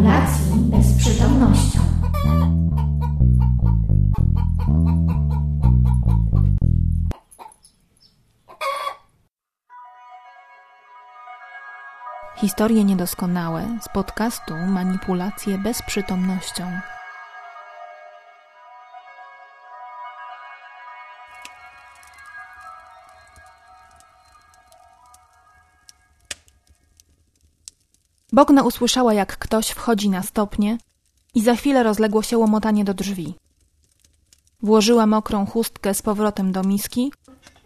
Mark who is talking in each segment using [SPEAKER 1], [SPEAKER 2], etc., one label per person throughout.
[SPEAKER 1] manipulacji bezprzytomnością.
[SPEAKER 2] Historie niedoskonałe z podcastu Manipulacje bezprzytomnością. Bogna usłyszała, jak ktoś wchodzi na stopnie i za chwilę rozległo się łomotanie do drzwi. Włożyła mokrą chustkę z powrotem do miski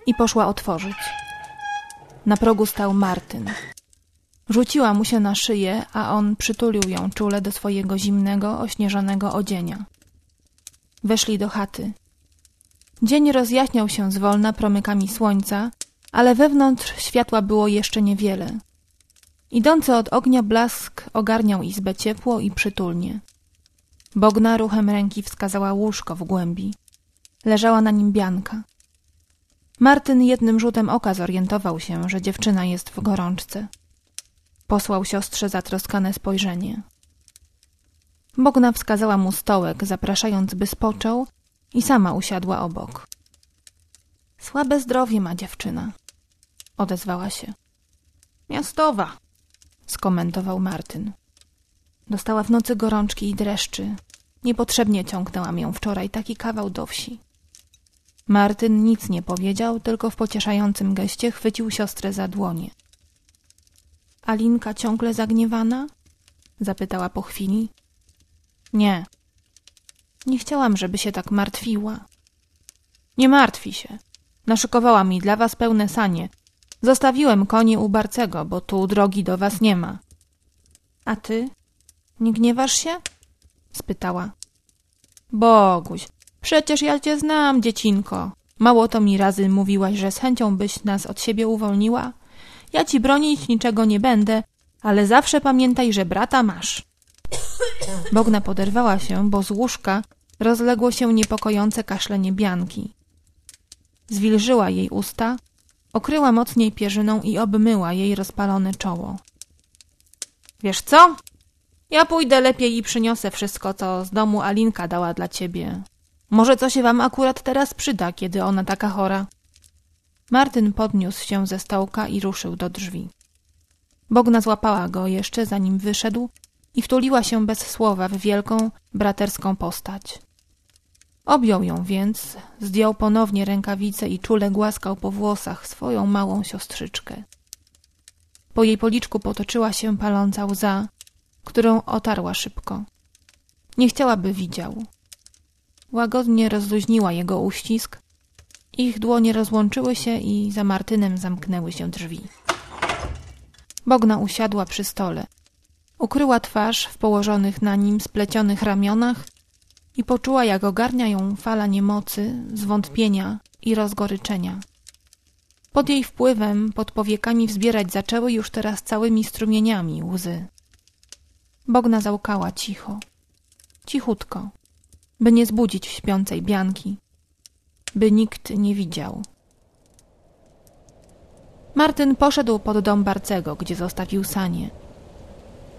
[SPEAKER 2] i poszła otworzyć. Na progu stał Martyn. Rzuciła mu się na szyję, a on przytulił ją czule do swojego zimnego, ośnieżonego odzienia. Weszli do chaty. Dzień rozjaśniał się zwolna promykami słońca, ale wewnątrz światła było jeszcze niewiele – Idący od ognia blask ogarniał izbę ciepło i przytulnie. Bogna ruchem ręki wskazała łóżko w głębi. Leżała na nim bianka. Martyn jednym rzutem oka zorientował się, że dziewczyna jest w gorączce. Posłał siostrze zatroskane spojrzenie. Bogna wskazała mu stołek, zapraszając, by spoczął i sama usiadła obok. Słabe zdrowie ma dziewczyna, odezwała się. Miastowa, skomentował Martyn. Dostała w nocy gorączki i dreszczy. Niepotrzebnie ciągnęłam ją wczoraj taki kawał do wsi. Martyn nic nie powiedział, tylko w pocieszającym geście chwycił siostrę za dłonie. Alinka ciągle zagniewana? zapytała po chwili. Nie. Nie chciałam, żeby się tak martwiła. Nie martwi się. Naszykowała mi dla was pełne sanie, Zostawiłem konie u Barcego, bo tu drogi do was nie ma. A ty? Nie gniewasz się? spytała. Boguś, przecież ja cię znam, dziecinko. Mało to mi razy mówiłaś, że z chęcią byś nas od siebie uwolniła. Ja ci bronić niczego nie będę, ale zawsze pamiętaj, że brata masz. Bogna poderwała się, bo z łóżka rozległo się niepokojące kaszlenie Bianki. Zwilżyła jej usta, Okryła mocniej pierzyną i obmyła jej rozpalone czoło. Wiesz co? Ja pójdę lepiej i przyniosę wszystko, co z domu Alinka dała dla ciebie. Może co się wam akurat teraz przyda, kiedy ona taka chora. Martyn podniósł się ze stołka i ruszył do drzwi. Bogna złapała go jeszcze, zanim wyszedł i wtuliła się bez słowa w wielką, braterską postać. Objął ją więc, zdjął ponownie rękawice i czule głaskał po włosach swoją małą siostrzyczkę. Po jej policzku potoczyła się paląca łza, którą otarła szybko. Nie chciałaby widział. Łagodnie rozluźniła jego uścisk, ich dłonie rozłączyły się i za Martynem zamknęły się drzwi. Bogna usiadła przy stole. Ukryła twarz w położonych na nim splecionych ramionach i poczuła, jak ogarnia ją fala niemocy, zwątpienia i rozgoryczenia. Pod jej wpływem pod powiekami wzbierać zaczęły już teraz całymi strumieniami łzy. Bogna załkała cicho, cichutko, by nie zbudzić śpiącej Bianki, by nikt nie widział. Martyn poszedł pod dom Barcego, gdzie zostawił sanie.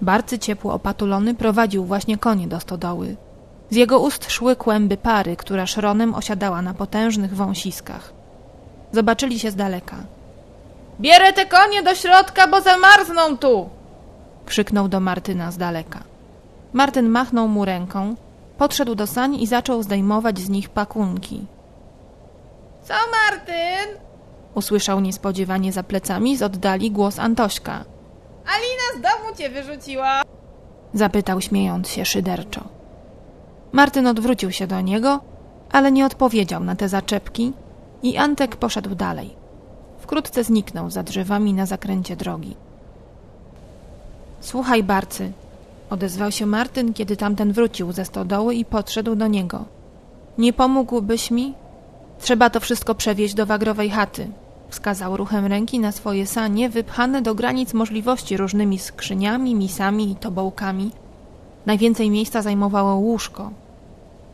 [SPEAKER 2] Barcy ciepło opatulony prowadził właśnie konie do stodoły – z jego ust szły kłęby pary, która szronem osiadała na potężnych wąsiskach. Zobaczyli się z daleka. Bierę te konie do środka, bo zamarzną tu! krzyknął do Martyna z daleka. Martyn machnął mu ręką, podszedł do sań i zaczął zdejmować z nich pakunki. Co, Martyn? usłyszał niespodziewanie za plecami z oddali głos Antośka. Alina z domu cię wyrzuciła! zapytał śmiejąc się szyderczo. Martyn odwrócił się do niego, ale nie odpowiedział na te zaczepki i Antek poszedł dalej. Wkrótce zniknął za drzewami na zakręcie drogi. Słuchaj, Barcy, odezwał się Martyn, kiedy tamten wrócił ze stodoły i podszedł do niego. Nie pomógłbyś mi? Trzeba to wszystko przewieźć do wagrowej chaty. Wskazał ruchem ręki na swoje sanie, wypchane do granic możliwości różnymi skrzyniami, misami i tobołkami. Najwięcej miejsca zajmowało łóżko,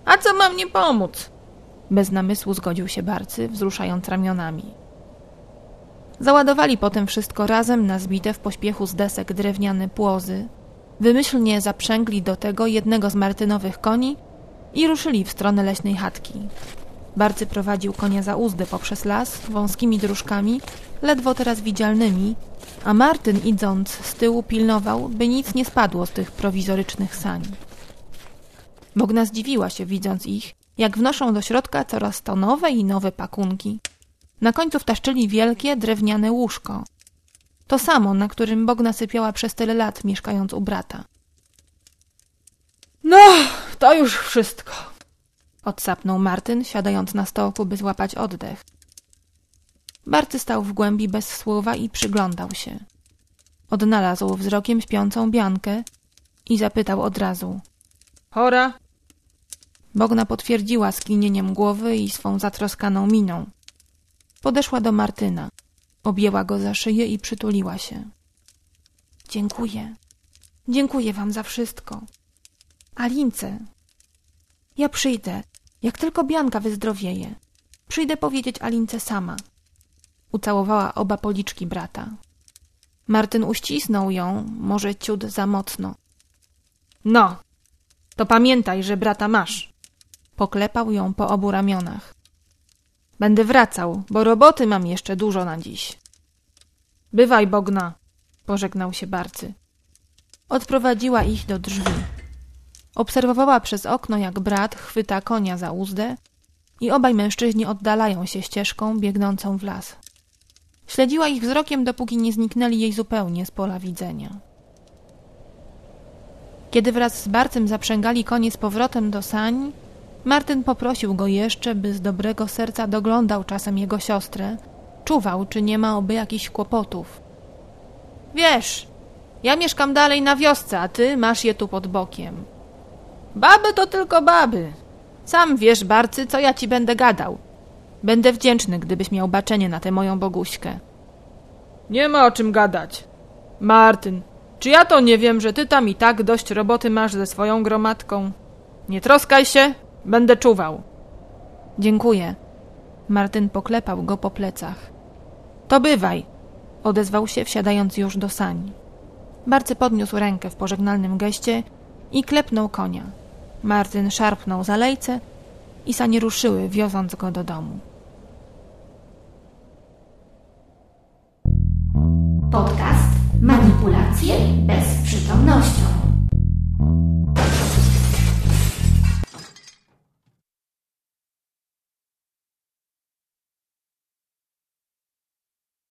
[SPEAKER 2] a co mam nie pomóc? Bez namysłu zgodził się Barcy, wzruszając ramionami. Załadowali potem wszystko razem na zbite w pośpiechu z desek drewniane płozy, Wymyślnie zaprzęgli do tego jednego z Martynowych koni i ruszyli w stronę leśnej chatki. Barcy prowadził konia za uzdę poprzez las wąskimi dróżkami, ledwo teraz widzialnymi, a Martyn idąc z tyłu pilnował, by nic nie spadło z tych prowizorycznych sań. Bogna zdziwiła się, widząc ich, jak wnoszą do środka coraz to nowe i nowe pakunki. Na końcu wtaszczyli wielkie, drewniane łóżko. To samo, na którym Bogna sypiała przez tyle lat, mieszkając u brata. No, to już wszystko. Odsapnął Martyn, siadając na stołku, by złapać oddech. Barcy stał w głębi bez słowa i przyglądał się. Odnalazł wzrokiem śpiącą Biankę i zapytał od razu. Chora? Bogna potwierdziła skinieniem głowy i swą zatroskaną miną. Podeszła do Martyna. Objęła go za szyję i przytuliła się. Dziękuję. Dziękuję wam za wszystko. Alince. Ja przyjdę, jak tylko Bianka wyzdrowieje. Przyjdę powiedzieć Alince sama. Ucałowała oba policzki brata. Martyn uścisnął ją, może ciut za mocno. No, to pamiętaj, że brata masz. Poklepał ją po obu ramionach. Będę wracał, bo roboty mam jeszcze dużo na dziś. Bywaj, Bogna, pożegnał się Barcy. Odprowadziła ich do drzwi. Obserwowała przez okno, jak brat chwyta konia za uzdę i obaj mężczyźni oddalają się ścieżką biegnącą w las. Śledziła ich wzrokiem, dopóki nie zniknęli jej zupełnie z pola widzenia. Kiedy wraz z Barcem zaprzęgali konie z powrotem do sań, Martyn poprosił go jeszcze, by z dobrego serca doglądał czasem jego siostrę, czuwał, czy nie ma oby jakichś kłopotów. Wiesz, ja mieszkam dalej na wiosce, a ty masz je tu pod bokiem. Baby to tylko baby. Sam wiesz, Barcy, co ja ci będę gadał. Będę wdzięczny, gdybyś miał baczenie na tę moją boguśkę. Nie ma o czym gadać. Martyn, czy ja to nie wiem, że ty tam i tak dość roboty masz ze swoją gromadką? Nie troskaj się, będę czuwał. Dziękuję. Martyn poklepał go po plecach. To bywaj, odezwał się, wsiadając już do sań. Barcy podniósł rękę w pożegnalnym geście i klepnął konia. Martyn szarpnął za lejce i sanie ruszyły, wioząc go do domu.
[SPEAKER 1] Podcast Manipulacje bezprzytomnością.